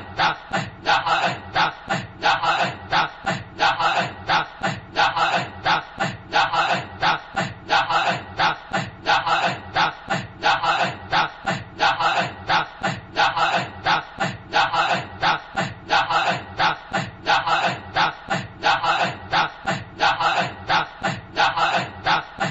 Ha